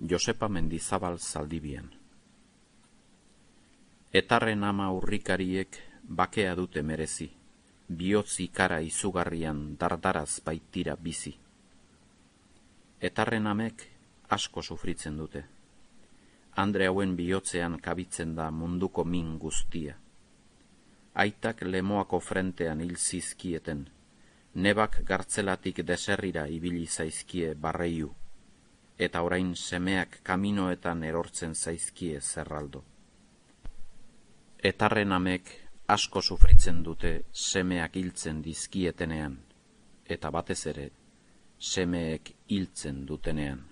Josepa Mendizabal zaldibian. Etarren ama urrikariek bakea dute merezi, bihotz ikara izugarrian dardaraz baitira bizi. Etarren amek asko sufritzen dute. Andre hauen bihotzean kabitzen da munduko min guztia. Aitak lemoako frentean hil zizkieten, nebak gartzelatik deserrira ibili zaizkie barreiu, eta orain semeak kaminoetan erortzen zaizkie zerraldo. Etarren amek asko sufritzen dute semeak hiltzen dizkietenean, eta batez ere semeek hiltzen dutenean.